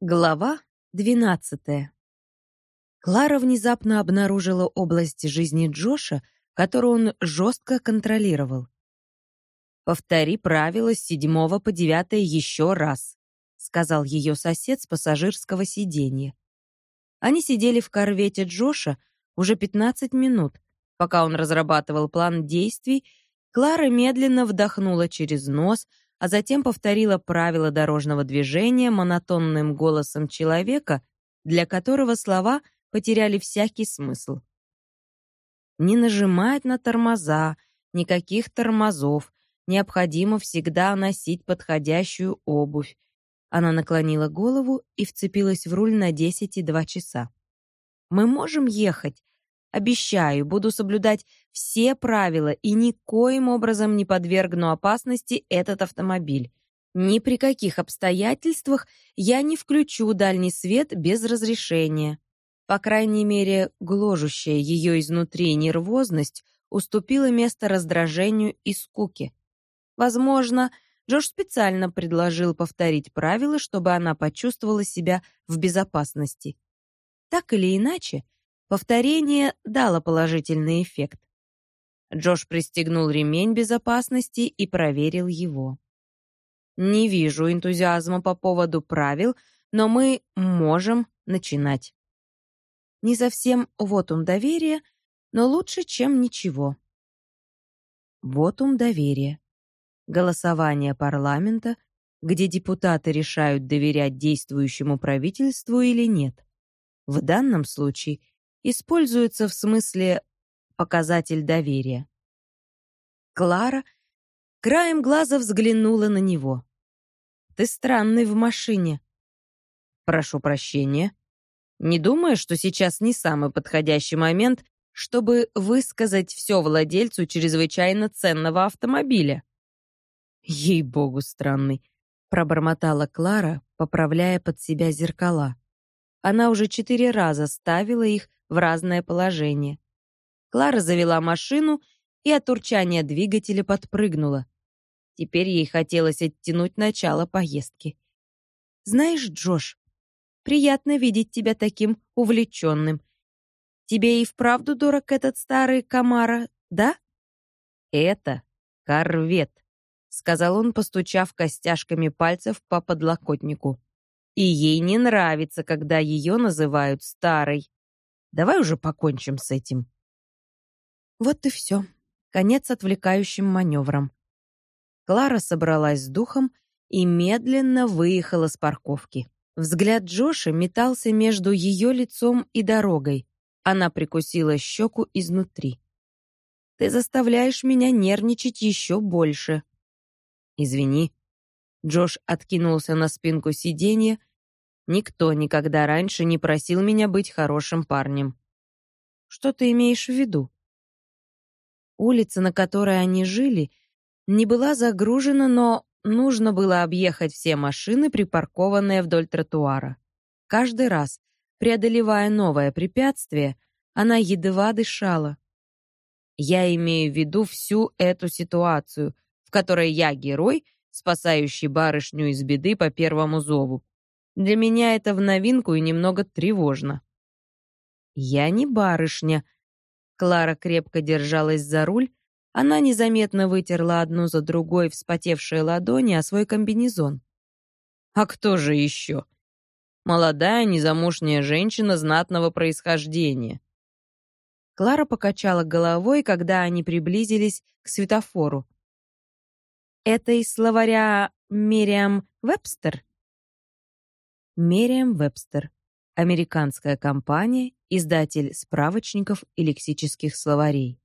Глава 12. Клара внезапно обнаружила область жизни Джоша, которую он жестко контролировал. «Повтори правила с седьмого по девятое еще раз», сказал ее сосед с пассажирского сиденья. Они сидели в корвете Джоша уже 15 минут. Пока он разрабатывал план действий, Клара медленно вдохнула через нос, а затем повторила правила дорожного движения монотонным голосом человека, для которого слова потеряли всякий смысл. Не нажимать на тормоза, никаких тормозов, необходимо всегда носить подходящую обувь. Она наклонила голову и вцепилась в руль на 10 и 2 часа. Мы можем ехать, Обещаю, буду соблюдать все правила и никоим образом не подвергну опасности этот автомобиль. Ни при каких обстоятельствах я не включу дальний свет без разрешения. По крайней мере, гложущая ее изнутри нервозность уступила место раздражению и скуке. Возможно, Джош специально предложил повторить правила, чтобы она почувствовала себя в безопасности. Так или иначе, Повторение дало положительный эффект. Джош пристегнул ремень безопасности и проверил его. Не вижу энтузиазма по поводу правил, но мы можем начинать. Не совсем вотум доверия, но лучше, чем ничего. Вотум доверия. Голосование парламента, где депутаты решают доверять действующему правительству или нет. В данном случае используется в смысле показатель доверия. Клара краем глаза взглянула на него. Ты странный в машине. Прошу прощения. Не думаю, что сейчас не самый подходящий момент, чтобы высказать все владельцу чрезвычайно ценного автомобиля. Ей-богу, странный, пробормотала Клара, поправляя под себя зеркала. Она уже четыре раза ставила их в разное положение. Клара завела машину и от урчания двигателя подпрыгнула. Теперь ей хотелось оттянуть начало поездки. «Знаешь, Джош, приятно видеть тебя таким увлеченным. Тебе и вправду дорог этот старый Камара, да?» «Это корвет», — сказал он, постучав костяшками пальцев по подлокотнику. «И ей не нравится, когда ее называют старой». Давай уже покончим с этим. Вот и все. Конец отвлекающим маневрам. Клара собралась с духом и медленно выехала с парковки. Взгляд Джоша метался между ее лицом и дорогой. Она прикусила щеку изнутри. Ты заставляешь меня нервничать еще больше. Извини. Джош откинулся на спинку сиденья Никто никогда раньше не просил меня быть хорошим парнем. Что ты имеешь в виду? Улица, на которой они жили, не была загружена, но нужно было объехать все машины, припаркованные вдоль тротуара. Каждый раз, преодолевая новое препятствие, она едва дышала. Я имею в виду всю эту ситуацию, в которой я герой, спасающий барышню из беды по первому зову. Для меня это в новинку и немного тревожно. Я не барышня. Клара крепко держалась за руль. Она незаметно вытерла одну за другой вспотевшие ладони о свой комбинезон. А кто же еще? Молодая незамужняя женщина знатного происхождения. Клара покачала головой, когда они приблизились к светофору. Это из словаря Мериам Вебстер? Мериам Вебстер. Американская компания, издатель справочников и лексических словарей.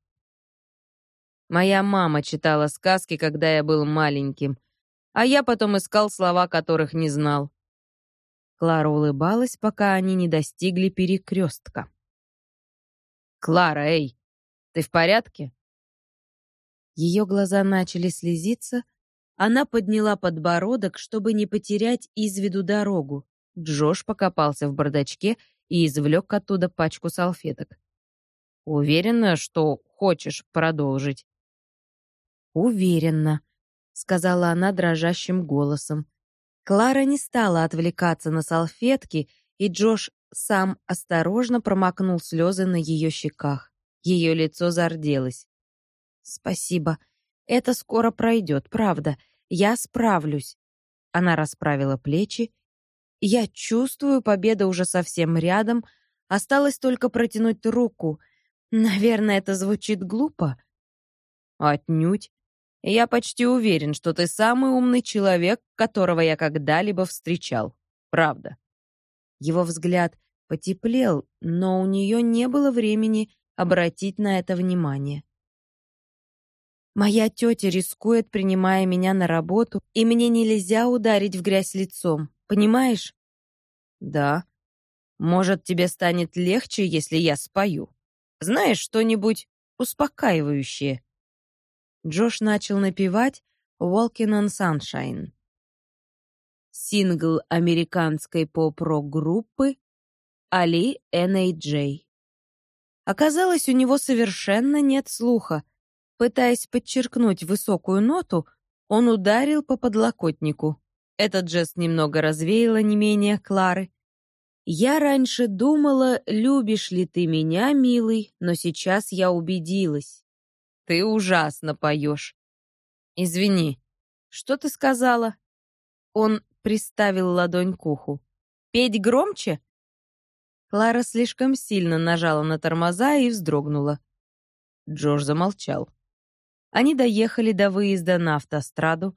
Моя мама читала сказки, когда я был маленьким, а я потом искал слова, которых не знал. Клара улыбалась, пока они не достигли перекрестка. «Клара, эй, ты в порядке?» Ее глаза начали слезиться, она подняла подбородок, чтобы не потерять из виду дорогу. Джош покопался в бардачке и извлек оттуда пачку салфеток. «Уверена, что хочешь продолжить?» «Уверена», — сказала она дрожащим голосом. Клара не стала отвлекаться на салфетки, и Джош сам осторожно промокнул слезы на ее щеках. Ее лицо зарделось. «Спасибо. Это скоро пройдет, правда. Я справлюсь». Она расправила плечи. «Я чувствую, победа уже совсем рядом. Осталось только протянуть руку. Наверное, это звучит глупо». «Отнюдь. Я почти уверен, что ты самый умный человек, которого я когда-либо встречал. Правда». Его взгляд потеплел, но у нее не было времени обратить на это внимание. Моя тетя рискует, принимая меня на работу, и мне нельзя ударить в грязь лицом, понимаешь? Да. Может, тебе станет легче, если я спою. Знаешь что-нибудь успокаивающее? Джош начал напевать «Walking on Sunshine». Сингл американской поп-рок группы Али N.A.J. Оказалось, у него совершенно нет слуха. Пытаясь подчеркнуть высокую ноту, он ударил по подлокотнику. Этот жест немного развеяло не менее Клары. «Я раньше думала, любишь ли ты меня, милый, но сейчас я убедилась. Ты ужасно поешь». «Извини, что ты сказала?» Он приставил ладонь к уху. «Петь громче?» Клара слишком сильно нажала на тормоза и вздрогнула. Джош замолчал. Они доехали до выезда на автостраду.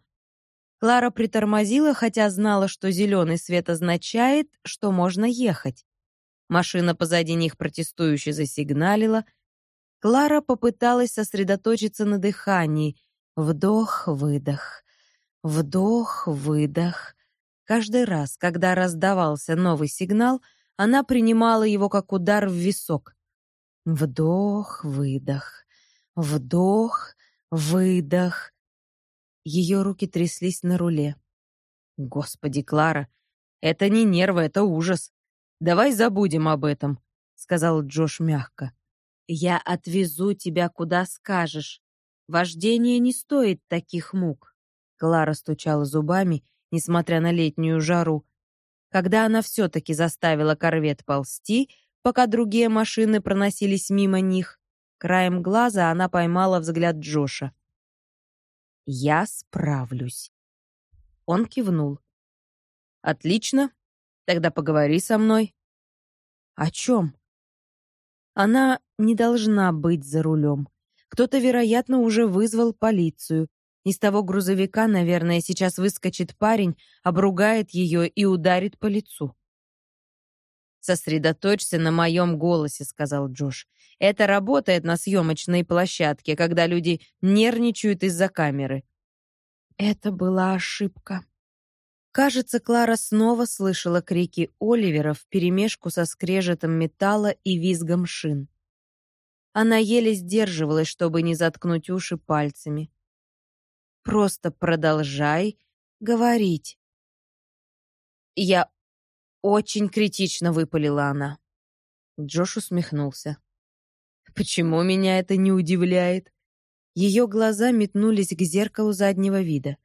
Клара притормозила, хотя знала, что зеленый свет означает, что можно ехать. Машина позади них протестующе засигналила. Клара попыталась сосредоточиться на дыхании. Вдох-выдох. Вдох-выдох. Каждый раз, когда раздавался новый сигнал — она принимала его как удар в висок. Вдох, выдох, вдох, выдох. Ее руки тряслись на руле. Господи, Клара, это не нервы, это ужас. Давай забудем об этом, сказал Джош мягко. Я отвезу тебя куда скажешь. Вождение не стоит таких мук. Клара стучала зубами, несмотря на летнюю жару, когда она все-таки заставила корвет ползти, пока другие машины проносились мимо них, краем глаза она поймала взгляд Джоша. «Я справлюсь». Он кивнул. «Отлично. Тогда поговори со мной». «О чем?» Она не должна быть за рулем. Кто-то, вероятно, уже вызвал полицию, из того грузовика, наверное, сейчас выскочит парень, обругает ее и ударит по лицу. «Сосредоточься на моем голосе», — сказал Джош. «Это работает на съемочной площадке, когда люди нервничают из-за камеры». Это была ошибка. Кажется, Клара снова слышала крики Оливера вперемешку со скрежетом металла и визгом шин. Она еле сдерживалась, чтобы не заткнуть уши пальцами. Просто продолжай говорить. Я очень критично выпалила она. Джош усмехнулся. Почему меня это не удивляет? Ее глаза метнулись к зеркалу заднего вида.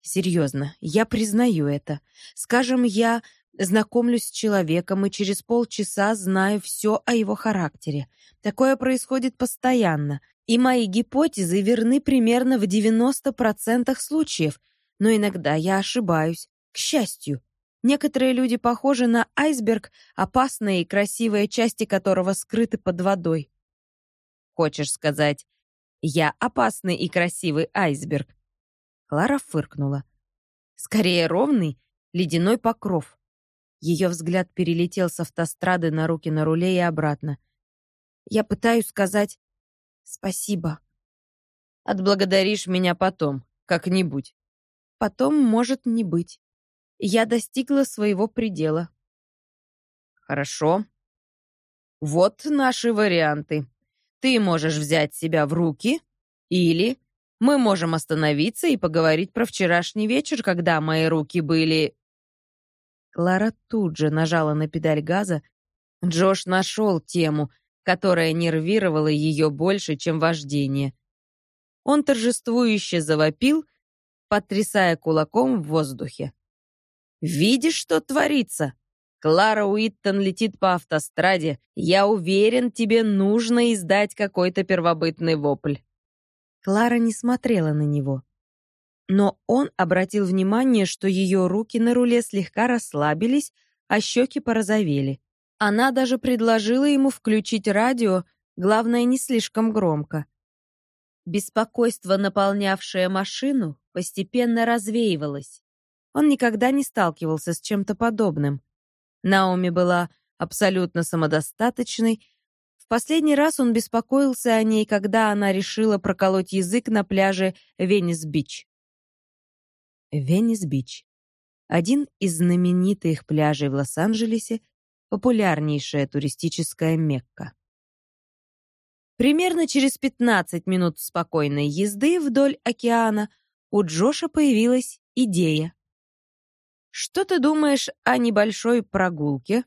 Серьезно, я признаю это. Скажем, я знакомлюсь с человеком и через полчаса знаю все о его характере. Такое происходит постоянно. И мои гипотезы верны примерно в 90% случаев, но иногда я ошибаюсь, к счастью. Некоторые люди похожи на айсберг, опасные и красивые части которого скрыты под водой. Хочешь сказать, я опасный и красивый айсберг? Клара фыркнула. Скорее ровный ледяной покров. Ее взгляд перелетел с автострады на руки на руле и обратно. Я пытаюсь сказать Спасибо. Отблагодаришь меня потом, как-нибудь. Потом может не быть. Я достигла своего предела. Хорошо. Вот наши варианты. Ты можешь взять себя в руки, или мы можем остановиться и поговорить про вчерашний вечер, когда мои руки были... Клара тут же нажала на педаль газа. Джош нашел тему, которая нервировала ее больше, чем вождение. Он торжествующе завопил, потрясая кулаком в воздухе. Видишь, что творится? Клара Уиттон летит по автостраде. Я уверен, тебе нужно издать какой-то первобытный вопль». Клара не смотрела на него. Но он обратил внимание, что ее руки на руле слегка расслабились, а щеки порозовели. Она даже предложила ему включить радио, главное, не слишком громко. Беспокойство, наполнявшее машину, постепенно развеивалось. Он никогда не сталкивался с чем-то подобным. Наоми была абсолютно самодостаточной. В последний раз он беспокоился о ней, когда она решила проколоть язык на пляже Венес-Бич. Венес-Бич. Один из знаменитых пляжей в Лос-Анджелесе, популярнейшая туристическая Мекка. Примерно через 15 минут спокойной езды вдоль океана у Джоша появилась идея. Что ты думаешь о небольшой прогулке?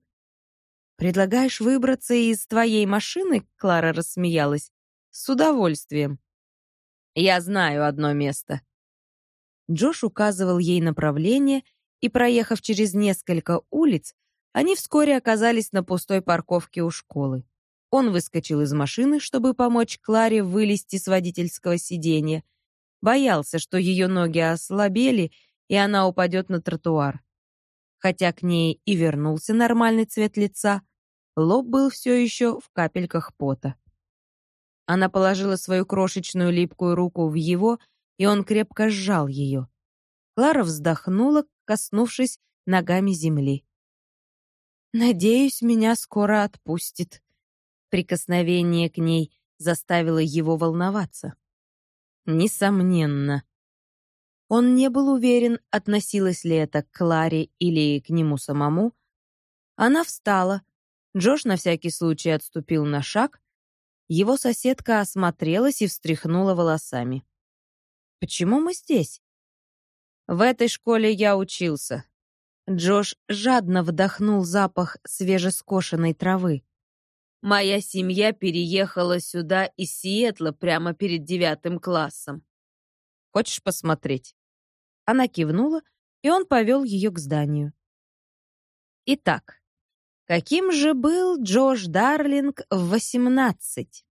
Предлагаешь выбраться из твоей машины? Клара рассмеялась. С удовольствием. Я знаю одно место. Джош указывал ей направление, и проехав через несколько улиц, они вскоре оказались на пустой парковке у школы. Он выскочил из машины, чтобы помочь Кларе вылезти с водительского сиденья. Боялся, что ее ноги ослабели, и она упадет на тротуар. Хотя к ней и вернулся нормальный цвет лица, лоб был все еще в капельках пота. Она положила свою крошечную липкую руку в его, и он крепко сжал ее. Клара вздохнула, коснувшись ногами земли. «Надеюсь, меня скоро отпустит». Прикосновение к ней заставило его волноваться. Несомненно. Он не был уверен, относилось ли это к Кларе или к нему самому. Она встала. Джош на всякий случай отступил на шаг. Его соседка осмотрелась и встряхнула волосами. «Почему мы здесь?» «В этой школе я учился». Джош жадно вдохнул запах свежескошенной травы. «Моя семья переехала сюда из Сиэтла прямо перед девятым классом. Хочешь посмотреть?» Она кивнула, и он повел ее к зданию. Итак, каким же был Джош Дарлинг в восемнадцать?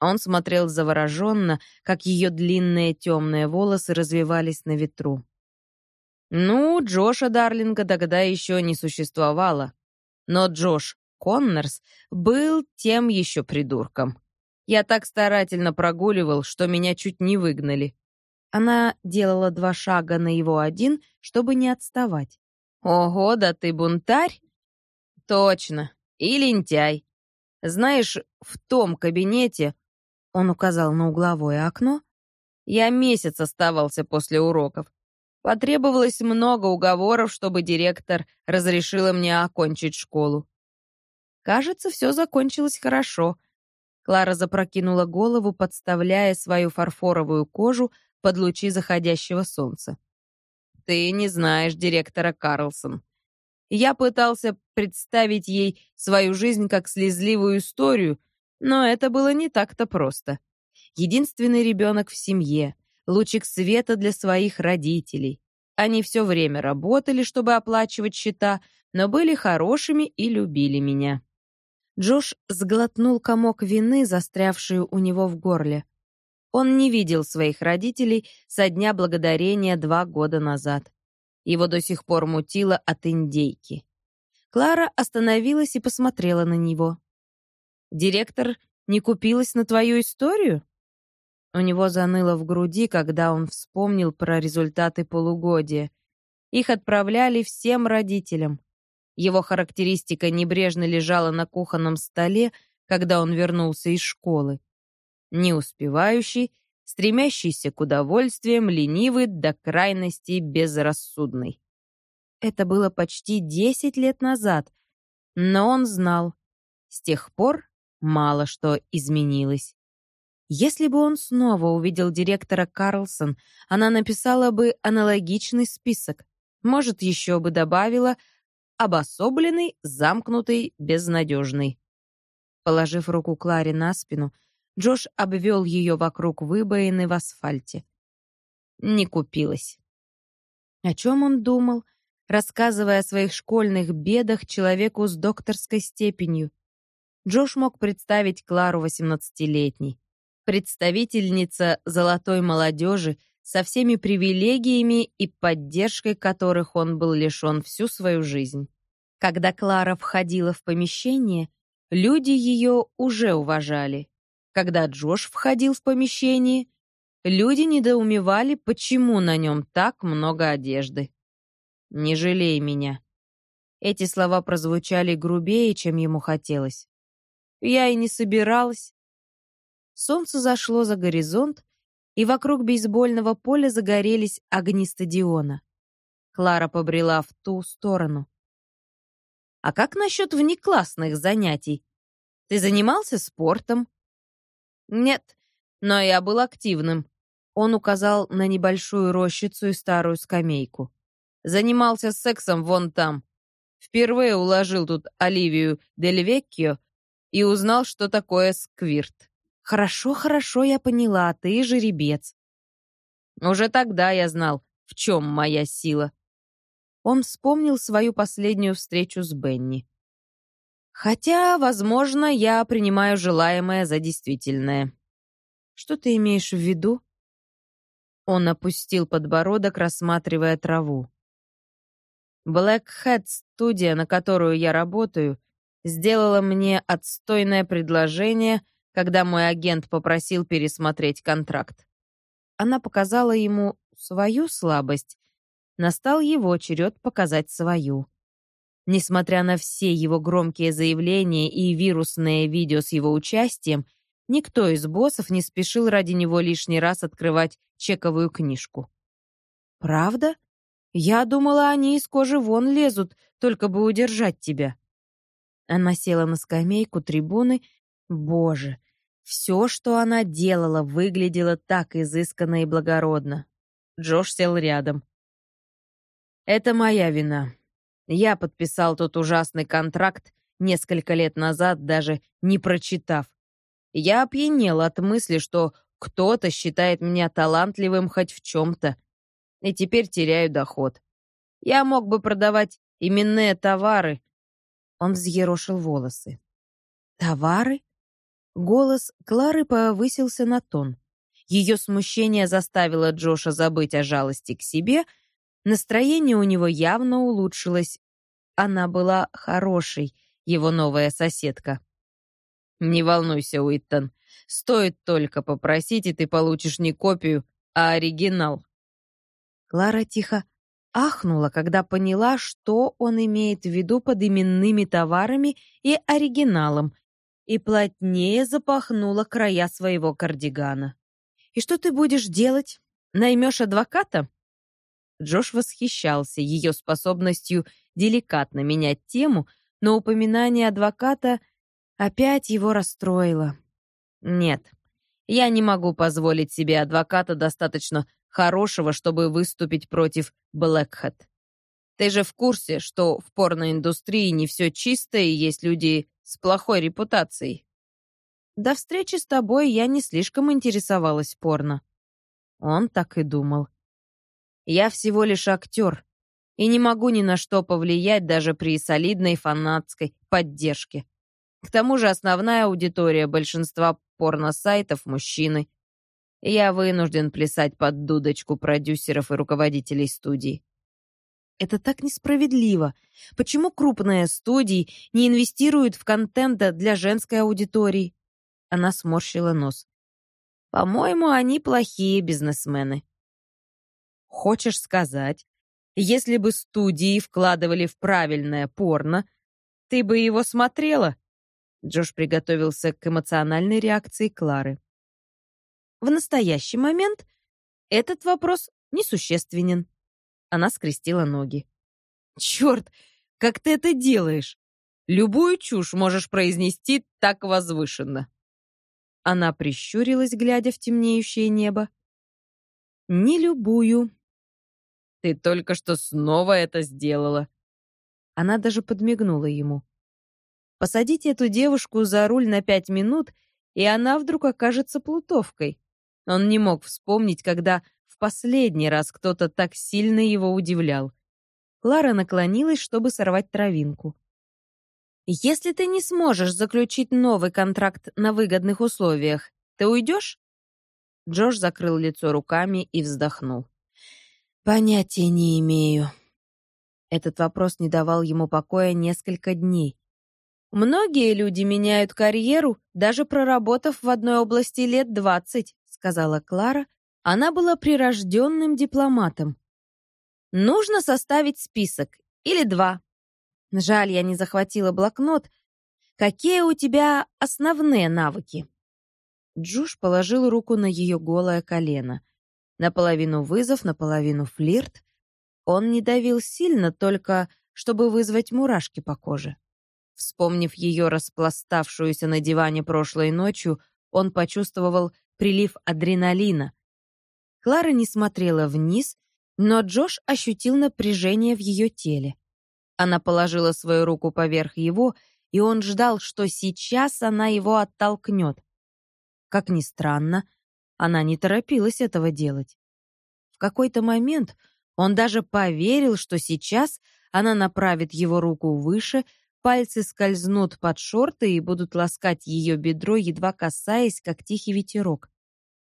Он смотрел завороженно, как ее длинные темные волосы развивались на ветру. Ну, Джоша Дарлинга тогда еще не существовало. Но Джош Коннорс был тем еще придурком. Я так старательно прогуливал, что меня чуть не выгнали. Она делала два шага на его один, чтобы не отставать. Ого, да ты бунтарь? Точно. И лентяй. Знаешь, в том кабинете, он указал на угловое окно, я месяц оставался после уроков. Потребовалось много уговоров, чтобы директор разрешила мне окончить школу. Кажется, все закончилось хорошо. Клара запрокинула голову, подставляя свою фарфоровую кожу под лучи заходящего солнца. «Ты не знаешь директора Карлсон. Я пытался представить ей свою жизнь как слезливую историю, но это было не так-то просто. Единственный ребенок в семье, лучик света для своих родителей. Они все время работали, чтобы оплачивать счета, но были хорошими и любили меня. Джош сглотнул комок вины, застрявшую у него в горле. Он не видел своих родителей со дня благодарения два года назад. Его до сих пор мутило от индейки. Клара остановилась и посмотрела на него. «Директор не купилась на твою историю?» У него заныло в груди, когда он вспомнил про результаты полугодия. Их отправляли всем родителям. Его характеристика небрежно лежала на кухонном столе, когда он вернулся из школы. Не успевающий, стремящийся к удовольствиям, ленивый до крайности безрассудный. Это было почти 10 лет назад, но он знал, с тех пор мало что изменилось. Если бы он снова увидел директора Карлсон, она написала бы аналогичный список. Может, еще бы добавила обособленный, замкнутый, безнадежный. Положив руку Кларе на спину, Джош обвел ее вокруг выбоины в асфальте. Не купилась. О чем он думал? рассказывая о своих школьных бедах человеку с докторской степенью. Джош мог представить Клару 18-летней. Представительница золотой молодежи со всеми привилегиями и поддержкой которых он был лишен всю свою жизнь. Когда Клара входила в помещение, люди ее уже уважали. Когда Джош входил в помещение, люди недоумевали, почему на нем так много одежды. «Не жалей меня». Эти слова прозвучали грубее, чем ему хотелось. Я и не собиралась. Солнце зашло за горизонт, и вокруг бейсбольного поля загорелись огни стадиона. Клара побрела в ту сторону. «А как насчет внеклассных занятий? Ты занимался спортом?» «Нет, но я был активным». Он указал на небольшую рощицу и старую скамейку. «Занимался сексом вон там. Впервые уложил тут Оливию Дель Веккио и узнал, что такое сквирт. «Хорошо, хорошо, я поняла, ты жеребец». Уже тогда я знал, в чем моя сила. Он вспомнил свою последнюю встречу с Бенни. Хотя, возможно, я принимаю желаемое за действительное. Что ты имеешь в виду? Он опустил подбородок, рассматривая траву. Black студия, на которую я работаю, сделала мне отстойное предложение, когда мой агент попросил пересмотреть контракт. Она показала ему свою слабость. Настал его черед показать свою. Несмотря на все его громкие заявления и вирусные видео с его участием, никто из боссов не спешил ради него лишний раз открывать чековую книжку. «Правда? Я думала, они из кожи вон лезут, только бы удержать тебя». Она села на скамейку трибуны. Боже, все, что она делала, выглядело так изысканно и благородно. Джош сел рядом. «Это моя вина. Я подписал тот ужасный контракт несколько лет назад, даже не прочитав. Я опьянел от мысли, что кто-то считает меня талантливым хоть в чем-то, и теперь теряю доход. Я мог бы продавать именные товары, он взъерошил волосы. «Товары?» Голос Клары повысился на тон. Ее смущение заставило Джоша забыть о жалости к себе. Настроение у него явно улучшилось. Она была хорошей, его новая соседка. «Не волнуйся, Уиттон. Стоит только попросить, и ты получишь не копию, а оригинал». Клара тихо ахнула, когда поняла, что он имеет в виду под именными товарами и оригиналом, и плотнее запахнула края своего кардигана. «И что ты будешь делать? Наймешь адвоката?» Джош восхищался ее способностью деликатно менять тему, но упоминание адвоката опять его расстроило. «Нет, я не могу позволить себе адвоката достаточно хорошего, чтобы выступить против Блэкхэт. Ты же в курсе, что в порноиндустрии не все чисто и есть люди с плохой репутацией. До встречи с тобой я не слишком интересовалась порно. Он так и думал. Я всего лишь актер и не могу ни на что повлиять даже при солидной фанатской поддержке. К тому же основная аудитория большинства порно-сайтов — мужчины — я вынужден плясать под дудочку продюсеров и руководителей студий. Это так несправедливо. Почему крупные студии не инвестируют в контент для женской аудитории? Она сморщила нос. По-моему, они плохие бизнесмены. Хочешь сказать, если бы студии вкладывали в правильное порно, ты бы его смотрела? Джош приготовился к эмоциональной реакции Клары. В настоящий момент этот вопрос несущественен. Она скрестила ноги. «Черт, как ты это делаешь? Любую чушь можешь произнести так возвышенно». Она прищурилась, глядя в темнеющее небо. «Не любую». «Ты только что снова это сделала». Она даже подмигнула ему. Посадите эту девушку за руль на пять минут, и она вдруг окажется плутовкой. Он не мог вспомнить, когда в последний раз кто-то так сильно его удивлял. Клара наклонилась, чтобы сорвать травинку. «Если ты не сможешь заключить новый контракт на выгодных условиях, ты уйдешь?» Джош закрыл лицо руками и вздохнул. «Понятия не имею». Этот вопрос не давал ему покоя несколько дней. «Многие люди меняют карьеру, даже проработав в одной области лет двадцать», сказала Клара. Она была прирожденным дипломатом. Нужно составить список. Или два. Жаль, я не захватила блокнот. Какие у тебя основные навыки? Джуш положил руку на ее голое колено. Наполовину вызов, наполовину флирт. Он не давил сильно, только чтобы вызвать мурашки по коже. Вспомнив ее распластавшуюся на диване прошлой ночью, он почувствовал прилив адреналина. Клара не смотрела вниз, но Джош ощутил напряжение в ее теле. Она положила свою руку поверх его, и он ждал, что сейчас она его оттолкнет. Как ни странно, она не торопилась этого делать. В какой-то момент он даже поверил, что сейчас она направит его руку выше, пальцы скользнут под шорты и будут ласкать ее бедро, едва касаясь, как тихий ветерок.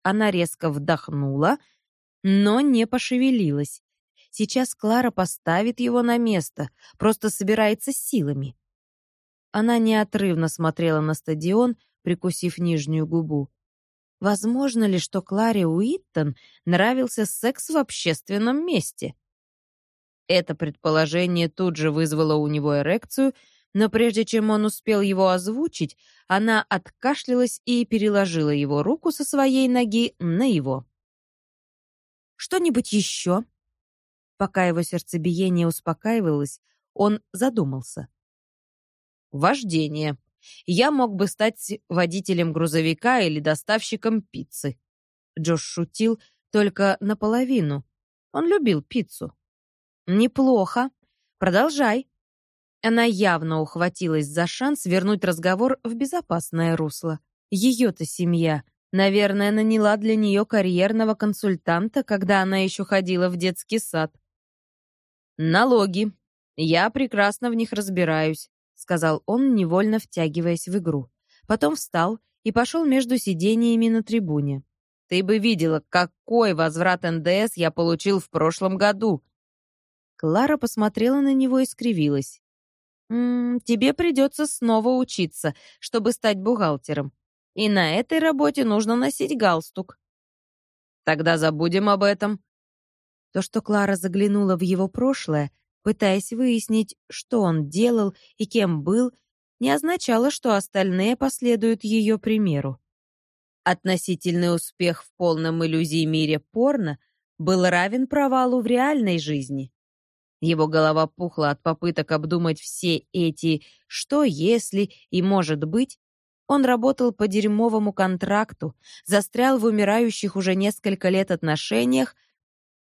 Она резко вдохнула — но не пошевелилась. Сейчас Клара поставит его на место, просто собирается силами. Она неотрывно смотрела на стадион, прикусив нижнюю губу. Возможно ли, что Кларе Уиттон нравился секс в общественном месте? Это предположение тут же вызвало у него эрекцию, но прежде чем он успел его озвучить, она откашлялась и переложила его руку со своей ноги на его. Что-нибудь еще?» Пока его сердцебиение успокаивалось, он задумался. «Вождение. Я мог бы стать водителем грузовика или доставщиком пиццы». Джош шутил только наполовину. Он любил пиццу. «Неплохо. Продолжай». Она явно ухватилась за шанс вернуть разговор в безопасное русло. Ее-то семья Наверное, наняла для нее карьерного консультанта, когда она еще ходила в детский сад. «Налоги. Я прекрасно в них разбираюсь», — сказал он, невольно втягиваясь в игру. Потом встал и пошел между сидениями на трибуне. «Ты бы видела, какой возврат НДС я получил в прошлом году!» Клара посмотрела на него и скривилась. «М -м, «Тебе придется снова учиться, чтобы стать бухгалтером и на этой работе нужно носить галстук. Тогда забудем об этом. То, что Клара заглянула в его прошлое, пытаясь выяснить, что он делал и кем был, не означало, что остальные последуют ее примеру. Относительный успех в полном иллюзии мире порно был равен провалу в реальной жизни. Его голова пухла от попыток обдумать все эти «что если» и «может быть», он работал по дерьмовому контракту, застрял в умирающих уже несколько лет отношениях.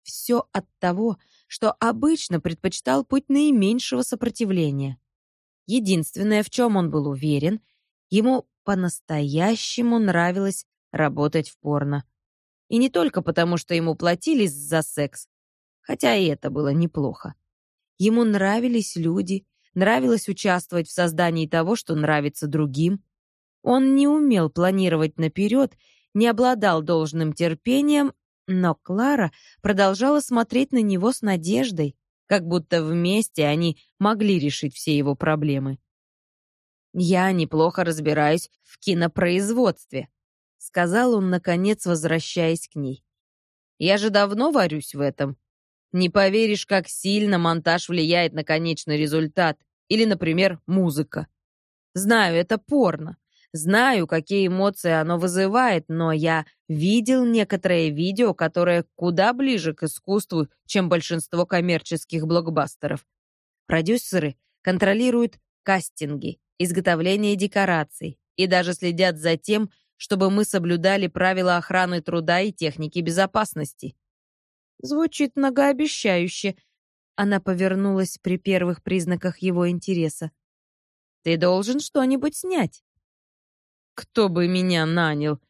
Все от того, что обычно предпочитал путь наименьшего сопротивления. Единственное, в чем он был уверен, ему по-настоящему нравилось работать в порно. И не только потому, что ему платили за секс, хотя и это было неплохо. Ему нравились люди, нравилось участвовать в создании того, что нравится другим. Он не умел планировать наперед, не обладал должным терпением, но Клара продолжала смотреть на него с надеждой, как будто вместе они могли решить все его проблемы. «Я неплохо разбираюсь в кинопроизводстве», — сказал он, наконец, возвращаясь к ней. «Я же давно варюсь в этом. Не поверишь, как сильно монтаж влияет на конечный результат. Или, например, музыка. Знаю, это порно, Знаю, какие эмоции оно вызывает, но я видел некоторые видео, которые куда ближе к искусству, чем большинство коммерческих блокбастеров. Продюсеры контролируют кастинги, изготовление декораций и даже следят за тем, чтобы мы соблюдали правила охраны труда и техники безопасности. Звучит многообещающе. Она повернулась при первых признаках его интереса. Ты должен что-нибудь снять. Кто бы меня нанял?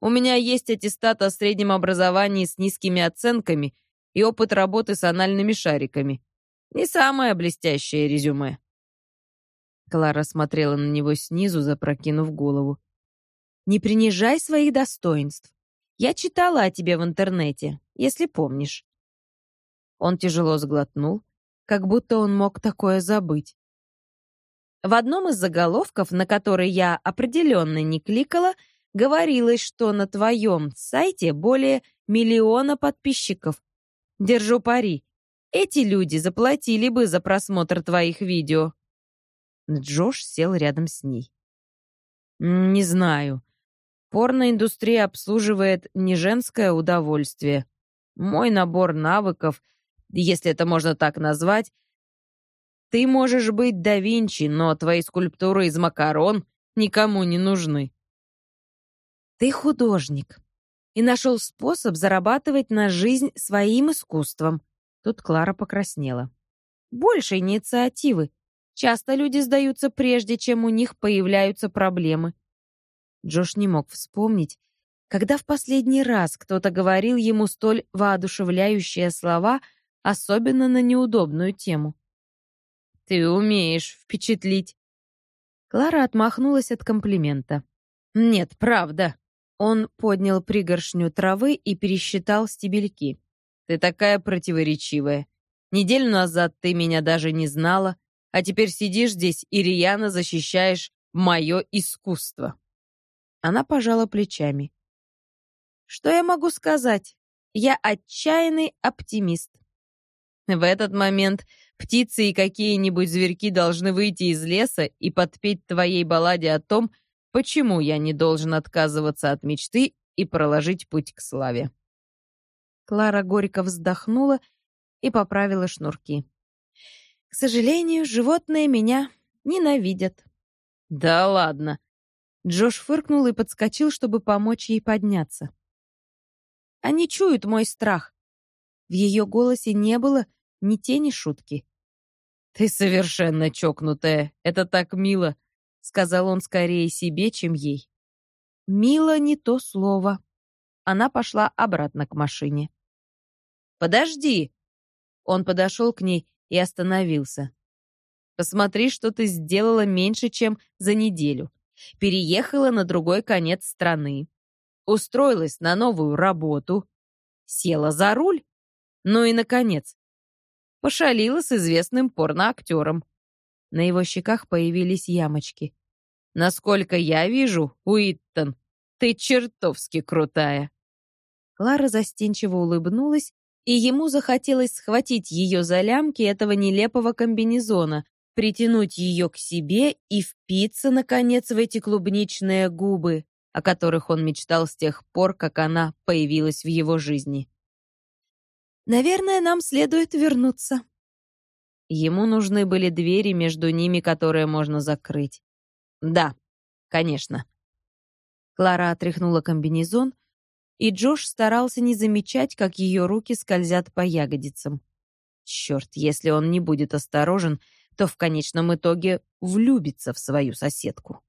У меня есть аттестат о среднем образовании с низкими оценками и опыт работы с анальными шариками. Не самое блестящее резюме. Клара смотрела на него снизу, запрокинув голову. «Не принижай своих достоинств. Я читала о тебе в интернете, если помнишь». Он тяжело сглотнул, как будто он мог такое забыть. В одном из заголовков, на который я определенно не кликала, говорилось, что на твоем сайте более миллиона подписчиков. Держу пари. Эти люди заплатили бы за просмотр твоих видео. Джош сел рядом с ней. «Не знаю. Порноиндустрия обслуживает не женское удовольствие. Мой набор навыков, если это можно так назвать, ты можешь быть да Винчи, но твои скульптуры из макарон никому не нужны. Ты художник и нашел способ зарабатывать на жизнь своим искусством. Тут Клара покраснела. Больше инициативы. Часто люди сдаются прежде, чем у них появляются проблемы. Джош не мог вспомнить, когда в последний раз кто-то говорил ему столь воодушевляющие слова, особенно на неудобную тему. Ты умеешь впечатлить. Клара отмахнулась от комплимента. Нет, правда. Он поднял пригоршню травы и пересчитал стебельки. Ты такая противоречивая. Неделю назад ты меня даже не знала, а теперь сидишь здесь и рьяно защищаешь мое искусство. Она пожала плечами. Что я могу сказать? Я отчаянный оптимист. В этот момент Птицы и какие-нибудь зверьки должны выйти из леса и подпеть твоей балладе о том, почему я не должен отказываться от мечты и проложить путь к славе. Клара горько вздохнула и поправила шнурки. К сожалению, животные меня ненавидят. Да ладно. Джош фыркнул и подскочил, чтобы помочь ей подняться. Они чуют мой страх. В ее голосе не было ни тени шутки. «Ты совершенно чокнутая, это так мило», — сказал он скорее себе, чем ей. «Мило не то слово». Она пошла обратно к машине. «Подожди!» Он подошел к ней и остановился. «Посмотри, что ты сделала меньше, чем за неделю. Переехала на другой конец страны. Устроилась на новую работу. Села за руль. Ну и, наконец, Пошалила с известным порноактером. На его щеках появились ямочки. Насколько я вижу, Уиттон, ты чертовски крутая. Клара застенчиво улыбнулась, и ему захотелось схватить ее за лямки этого нелепого комбинезона, притянуть ее к себе и впиться, наконец, в эти клубничные губы, о которых он мечтал с тех пор, как она появилась в его жизни. Наверное, нам следует вернуться. Ему нужны были двери между ними, которые можно закрыть. Да, конечно. Клара отряхнула комбинезон, и Джош старался не замечать, как ее руки скользят по ягодицам. Черт, если он не будет осторожен, то в конечном итоге влюбится в свою соседку.